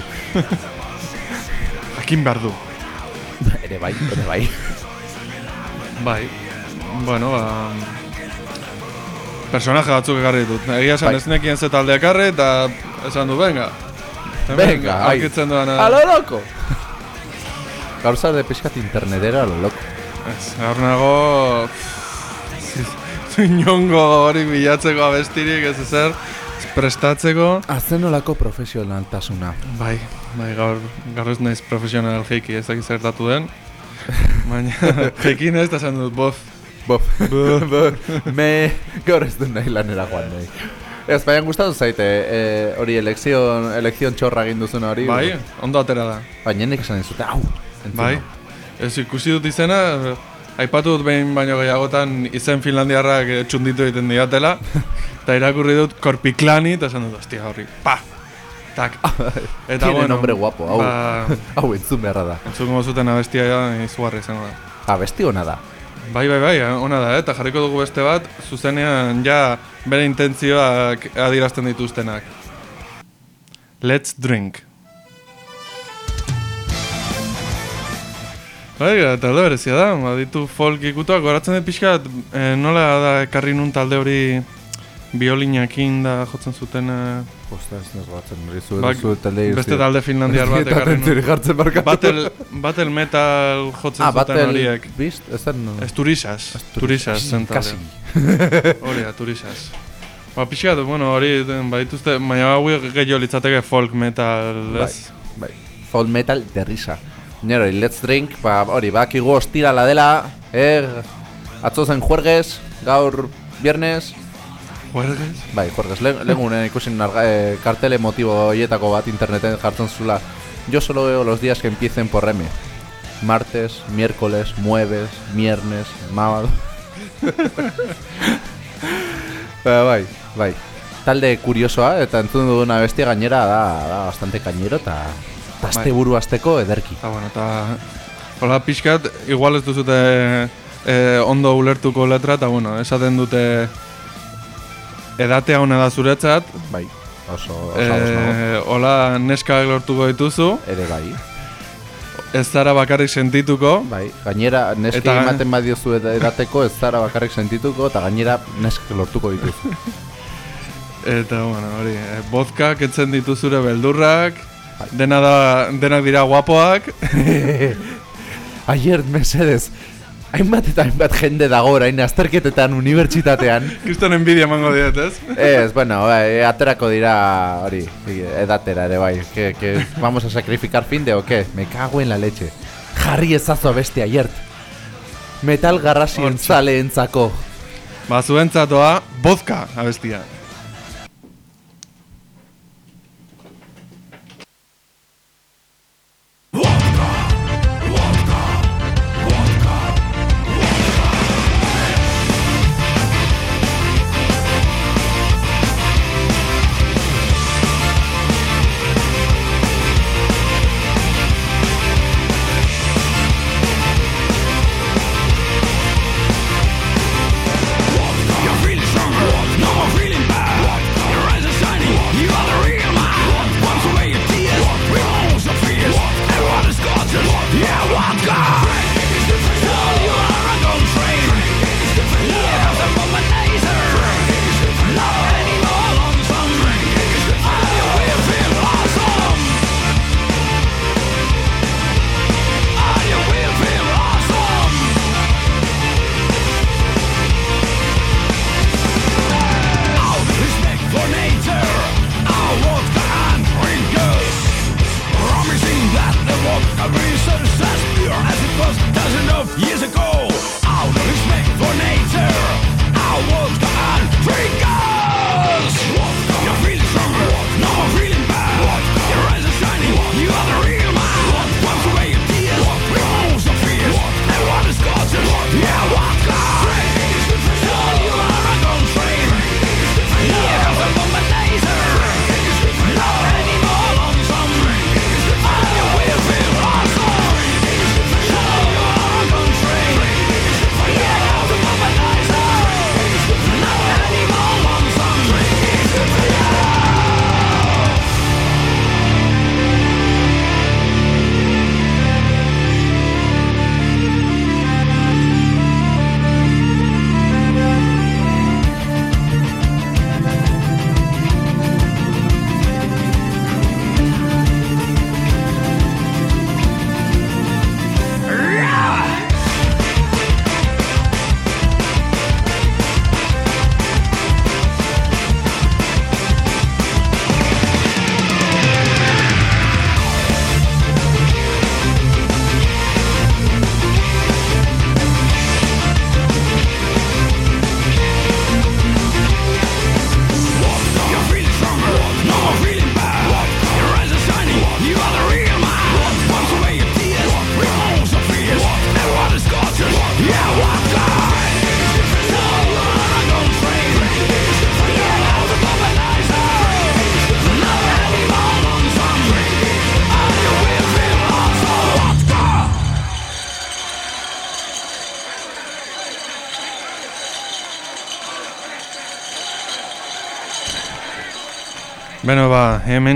Jakin behar du. ere bai, ere bai. Bai. Bueno, ba... Personaje batzuk ekarri ditut. Egia esan Bai. ez nekien ze talde ekarri eta esan du, venga. Venga, ai. aurkitzen duana. A lo loco! Gauza de peskat internetera, a lo loco. Ez, gaur nago... Inongo hori bilatzeko abestirik ez ezer, ez prestatzeko. Azen profesionaltasuna. Bai, bai, gaur, gaur ez naiz profesional jeiki, ez dakit zertatu den. Baina, jeiki naiz eta esan dut, bof. Bof, bof, me, gaur ez du nahi lanera joan nahi. Ez, baina gustatu zaite, eh, hori elekzion, elekzion txorra egin duzuna hori. Bai, ondo atera da. Baina nik esan dizute, au, entzun. Bai, ez ikusi dut izena, aipatu dut behin baino gehiagotan izen finlandiarrak eh, txunditu egiten diatela, eta irakurri dut korpiklani, eta esan dut, ostia horri, pa, tak. Eta Tiene nombre guapo, hau, Ba, hau entzun beharra da. entzuko zuten abestia izugarri izango da. Abesti hona da. Bai, bai, bai, ona da, eh? eta jarriko dugu beste bat, zuzenean ja bere intentzioak adierazten dituztenak. Let's drink. Bai, eta alde berezia da, baditu folk ikutuak, goratzen dut pixka, eh, nola da ekarri nun talde hori biolinakin da jotzen zuten eh, Osta, ez nes batzen, hori zu, Ba, zu talde beste talde finlandiar bat ekarri nun. jartzen barkatu. Battle, battle metal jotzen Ah, zuten battle, horiek. bist? Ez zen... Ez turisas, turisas zen Kasi. taldea. Hori da, turisas. Ba, pixkat, bueno, hori, den, badituzte, baina hauek gehiago litzateke folk metal, Bai, ez? bai. Folk metal de risa. Nero, let's drink, ba, hori, bakigu ostirala dela, eh, atzo zen juergez, gaur viernes, Juergues? bai, juergez, le, legunen ikusin narga, eh, kartele motibo hoietako bat interneten jartzen zula. Yo solo veo los días que empiecen por M. Martes, miércoles, mueves, viernes, sábado. Ba, bai, bai. Talde kuriosoa eta entzun duguna bestia gainera da, da bastante kainero eta Bai. asteburu asteko ederki. Eta, bueno, eta... Hola, pixkat, igual ez duzute eh, ondo ulertuko letra, eta, bueno, esaten dute edatea hona da zuretzat, Bai, oso, oso nago. eh, hola neska lortuko dituzu, Ere bai. ez zara bakarrik sentituko, Bai, gainera neski Eta- ematen badiozu eda- edateko ez zara bakarrik sentituko eta gainera nesk lortuko dituzu. Eta, bueno, hori, eh, vodka ketzen ditu zure beldurrak. Dena da, denak dira guapoak, Aier, mesedez, hainbat eta hainbat jende dago orain azterketetan unibertsitatean. kriston envidia emango diet, ez? Ez, bueno, bai, aterako dira hori, edatera ere bai. Que, que vamos a sacrificar finde o qué? Me cago en la leche. Jarri ezazo beste aiert. Metal garrasien Hortxe. zaleentzako. Ba, zuentzatoa, vodka abestia.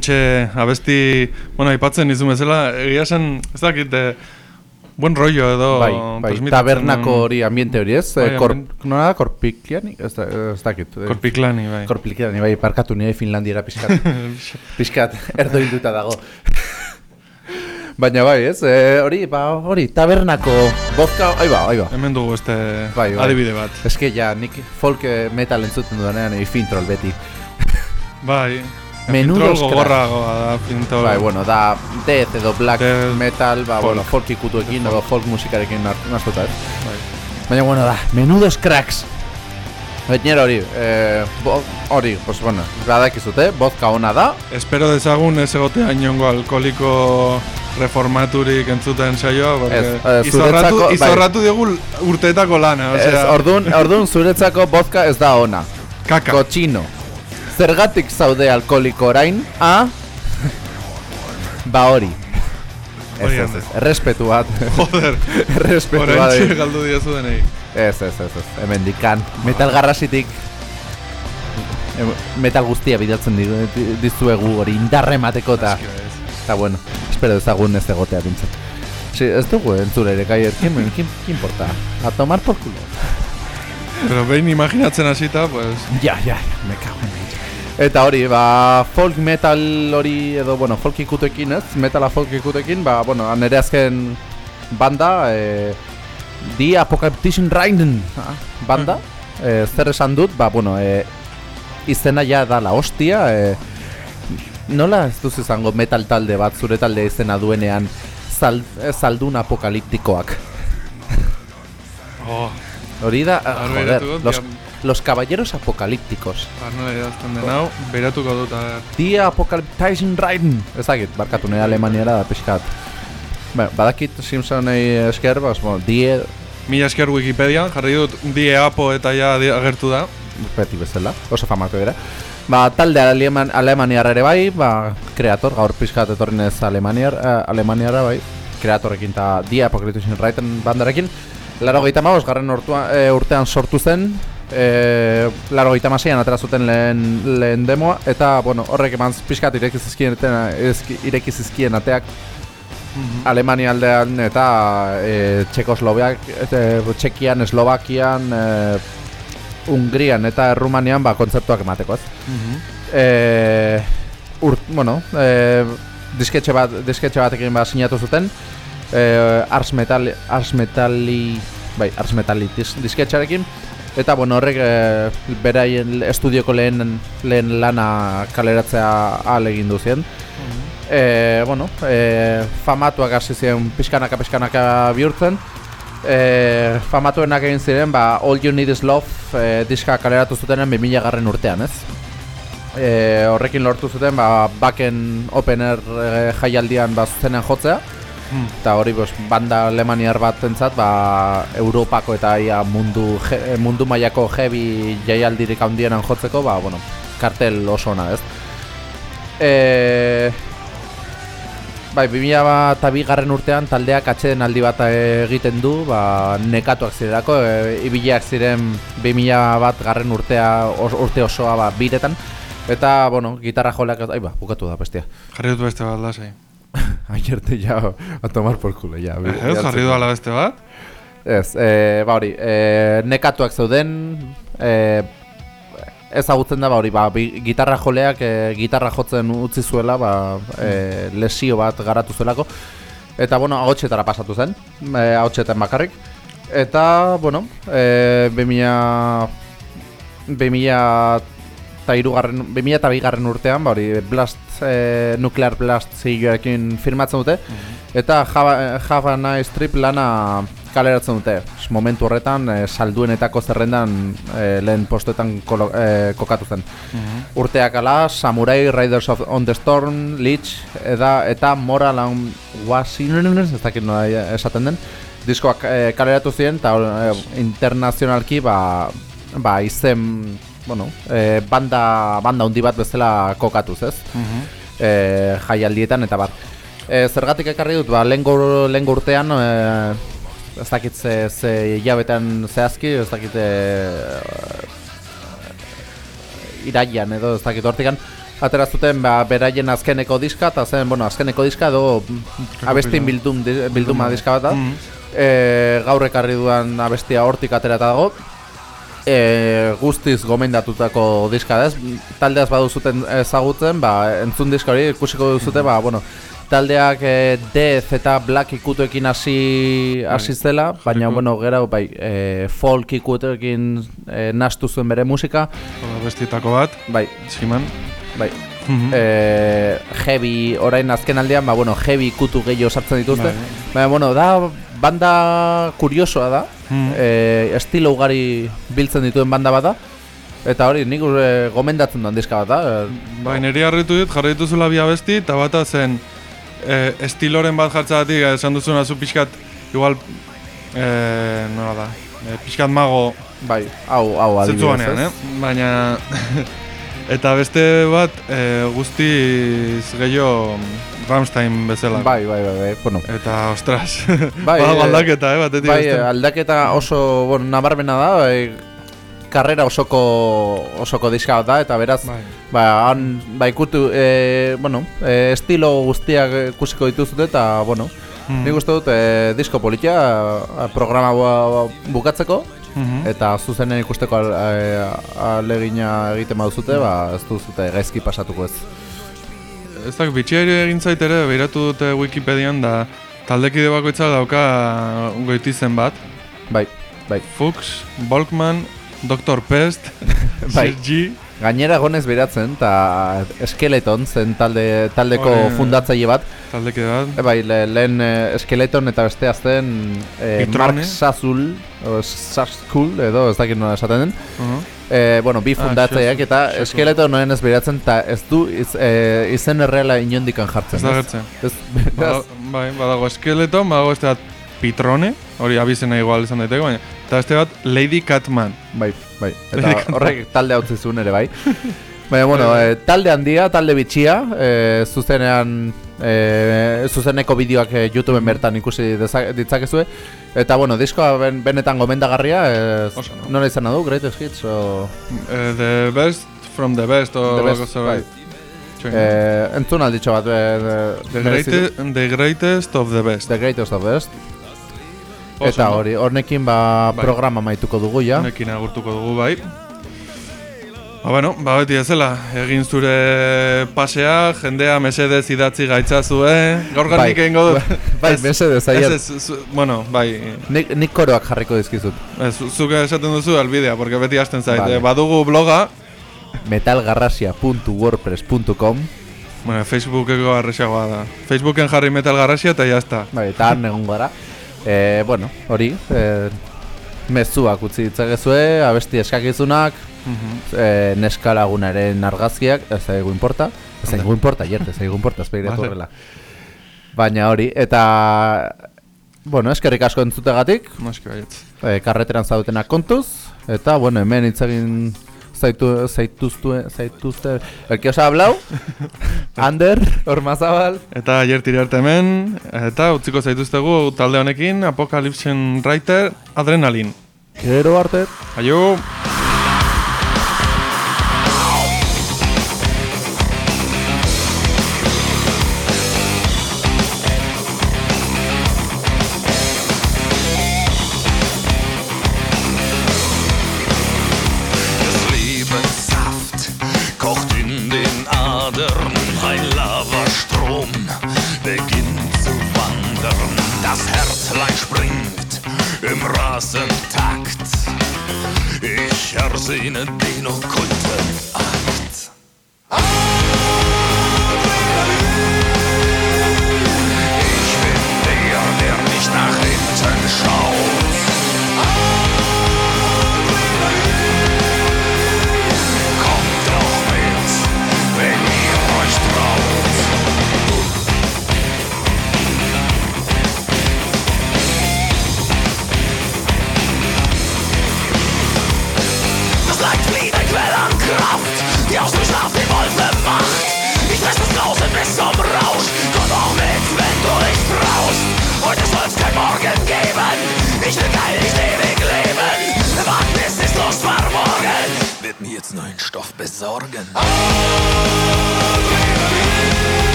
Ba, hemen abesti, bueno, aipatzen izun bezala, egia esan, ez dakit, eh, buen rollo edo... bai, bai, tabernako hori ambiente hori ez, Bai, eh, kor, ambient- nola da, korpikliani, ez, da, ez dakit. eh, Korpiklani, bai. Korpikliani, bai, parkatu nire Finlandiera pixkat, pixkat, erdo hilduta dago. Baina bai, ez, eh, hori, ba, hori, tabernako bozka, ai ba, ai ba. Hemen dugu este Bai, bai. adibide bat. Ez que ja, nik folk eh, metal entzuten dudanean, egin fintrol beti. Bai. Menudo Fintrol gogorragoa da, Fintrol. Bai, bueno, da death edo black Death, metal, ba, folk. bueno, folk ikutuekin edo folk musikarekin hartu naztuta, ez? Bai. Baina, bueno, da, menudos cracks. Gainera hori, eh, hori, pues bueno, badakizute, bozka ona da, Espero dezagun ez egotea inongo alkoholiko reformaturik entzuten saioa, porque Ez, eh, izorratu, zuretzako- bai. izorratu diogu urteetako lana, ez, osea, ordun, ordun zuretzako bozka ez da ona. kaka. Kotxino. Zergatik zaude alkoholiko orain, a? ba hori. Ez, ez, ez, errespetu bat. Joder, errespetu bat. horrentxe galdu diozu denei. Ez, ez, ez, ez, hemen dikan. Metal garrasitik metal guztia di- dizuegu hori indarre emateko eta eta bueno, espero dezagun ez egotea bintzat. Si, ez dugu entzure ere ¿quién, quién, quién importa? A tomar por culo. Pero behin imaginatzen hasita, pues... Ja, ja, me cago en. Eta hori, ba, folk metal hori, edo, bueno, folk ikutekin ez, metala folk ikutekin, ba, bueno, nire azken banda, e, Die Apocalyptician Raiden ah, banda, e, zer esan dut, ba, bueno, e, izena ja da la hostia, e, nola ez duz izango metal talde bat, zure talde izena duenean, zal, zaldun apokaliptikoak. Oh, Hori da, ah, joder, los, los caballeros apocalípticos. Arnola idazten den hau, beiratuko dut. Die Apocalyptician Raiden Ez dakit, barkatu nire alemaniara da pixkat Bueno, badakit Simpsonei esker, bas, bueno, die Mila esker Wikipedia, jarri dut die apo eta ja agertu da. beti bezala, oso famatu dira Ba, talde aleman, alemaniar ere bai, ba, kreator, gaur pixkat etorri nez alemaniar, eh, alemaniara bai Kreatorekin eta Die Apocalyptician Raiden bandarekin Laro gehieta garren urtua, e, urtean sortu zen e, Laro gehieta atera zuten lehen, lehen demoa Eta, bueno, horrek eman pixkat ireki zizkien, ireki zizkien ateak. Alemania aldean eta e, Txekosloveak, eta, Txekian, Eslovakian, e, Hungrian eta Errumanian ba, kontzeptuak emateko, ez? E, ur, bueno, e, disketxe, bat, disketxe batekin ba, sinatu zuten. E, Ars Metal, Ars Metali, bai, Ars Metali dis, disketxarekin Eta, bueno, horrek e, beraien estudioko lehen, lehen lana kaleratzea ahal egin duzien. E, bueno, e, famatuak hasi ziren pixkanaka pixkanaka bihurtzen. E, famatuenak egin ziren, ba, All You Need Is Love e, diska kaleratu zutenen 2000 garren urtean, ez? E, horrekin lortu zuten, ba, baken opener e, jaialdian ba, zuzenean jotzea. Eta hori bos, banda alemaniar bat entzat, ba, Europako eta ia mundu, je, mundu mailako heavy jaialdirik handienan jotzeko, ba, bueno, kartel oso ona, ez? E, bai, 2002 garren urtean taldeak atxeden aldi bat egiten du, ba, nekatuak zirelako, e, ibileak ziren 2000 bat garren urtea, os, urte osoa ba, biretan, eta, bueno, gitarra joleak, ai ba, bukatu da bestia. Jarri dut beste bat lasai. Aierte ja, a tomar por culo, ja. Ez, jarri du ala beste bat? Ez, e, ba hori, e, nekatuak zeuden, e, ezagutzen da, ba hori, ba, bi, gitarra joleak e, gitarra jotzen utzi zuela, ba, e, lesio bat garatu zuelako, eta, bueno, agotxetara pasatu zen, e, agotxetan bakarrik, eta, bueno, e, 2000, 2000 eta irugarren, 2000 eta bigarren urtean, ba hori, Blast, e, Nuclear Blast zigiarekin firmatzen dute, eta Java, Java Nice Trip lana kaleratzen dute. Momentu horretan, e, salduenetako zerrendan e, lehen postuetan kolo, e, kokatu zen. Urteak ala, Samurai, Riders of on the Storm, Lich, eda, eta Moral and Washington, ez dakit nola esaten den, diskoak e, kaleratu ziren, eta e, internazionalki, ba, ba, izen, bueno, e, banda, banda hundi bat bezala kokatuz, ez? e, jaialdietan eta bar. E, zergatik ekarri dut, ba, lehen lehen urtean, e, ez dakit ze, ze hilabetean zehazki, ez dakit e, iraian edo ez dakit hortikan, atera zuten ba, beraien azkeneko diska, eta zen, bueno, azkeneko diska edo abestin bildum, bilduma diska bat da. Mhm. E, gaur ekarri duan abestia hortik aterata dago. E, guztiz gomendatutako diska da ez, taldeaz baduzuten ezagutzen, ba, entzun diska hori ikusiko duzute, ba, bueno, taldeak e, Death eta Black ikutuekin hasi hasi zela, baina, bueno, gero, bai, e, folk ikutuekin e, nastu zuen bere musika, Hola, bestietako bat, bai, Siman. bai, Mhm. e, heavy, orain azken aldean, ba, bueno, heavy kutu gehiago sartzen dituzte. Bai. Baina, bueno, da banda kuriosoa da, Mhm. e, estilo ugari biltzen dituen banda bada, eta hori, nik e, gomendatzen duen diska bat da. Bai, niri harritu dit, jarri dituzula bi abesti, eta bata zen e, estiloren bat jartzagatik, esan duzuna zu pixkat, igual, e, nola da, e, pixkat mago Bai, hau, hau adibidez, zetzuanean, ez? eh? Baina, eta beste bat, e, guztiz gehiago Rammstein bezala. Bai, bai, bai, bai, bueno. Eta, ostras, Bai, eh, aldaketa, eh, batetik Bai, bestera. aldaketa oso, bueno, nabarmena da, bai, karrera osoko osoko diska bat da eta beraz Bai. ba han ba ikutu e, bueno, e, estilo guztiak ikusiko dituzute eta bueno, Mhm. nik uste dut e, disko politia programa bu- bukatzeko Mhm. eta zuzenen ikusteko e, alegina egiten baduzute, ba ez duzute gaizki pasatuko ez. Ez da, bitxiari egin zait ere, behiratu dute Wikipedian da taldekide bakoitza dauka goitizen bat. Bai, bai. Fuchs, Volkman, Dr. Pest, Bai. Sergi, Gainera egonez beratzen eta Skeleton zen talde, taldeko Hori, fundatzaile bat. taldekide bat. E, bai, le, lehen e, Skeleton eta bestea zen e, Pitrone. Mark Sazul, o Sazkul, edo ez dakit nola esaten den. Uh E, bueno, bi Ah, fundatzaileak Sazul, eta. Skeleton noen ez beratzen eta ez du iz, e, izen erreala inondikan jartzen. Ez da gertzen. Ez, bai, badago Skeleton, badago este bat Pitrone, hori abizena igual izan daiteke, baina. Eta este bat Lady Catman. Bai, bai. Eta horrek talde hau zizun ere bai. Baina, bueno, e, talde handia, talde bitxia, e, zuzenean, e, zuzeneko bideoak e, YouTubeen bertan ikusi ditzakezue. Eta, bueno, diskoa ben, benetan gomendagarria, e, no? nola izan du, Greatest Hits, o... Eh, the best from the best, o The best, algo zerbait. Txoin. E, entzun alditxo bat, e, de, the, greatest, the greatest of the best. The Greatest of Best. Oso, Eta hori, honekin ba, Bai. programa maituko dugu ja. Honekin agurtuko dugu bai. Ba, bueno, ba, beti ezela, egin zure pasea, jendea mesedez idatzi gaitzazue, gaur Bai. garnik egingo dut. Bai, Ez- mesedez, Ez, aier. ez, zu- bueno, bai, Nik, nik koroak jarriko dizkizut. ez, zu- zuk esaten duzu albidea, porque beti hasten zait. Vale. Eh, Badugu bloga, metalgarrasia.wordpress.com bueno, Facebookeko arrexagoa da. Facebooken jarri metal garrasia eta jazta. Bai, eta han egon gara. E, bueno, hori, e, mezuak utzi ditzakezue, abesti eskakizunak, e, neska lagunaren argazkiak, ez zaigu importa. Ez zaigu importa, jerte, ez zaigu importa, ez horrela. Baina hori, eta... Bueno, eskerrik asko entzutegatik, e, karreteran zaudetenak kontuz, eta, bueno, hemen hitzegin zaitu, zaituzte, zaituzte, el que os ha hablado, Ander, Ormazabal, Eta jertiri arte hemen, eta utziko zaituztegu talde honekin, Apocalypse Writer Adrenalin. gero arte. Aio!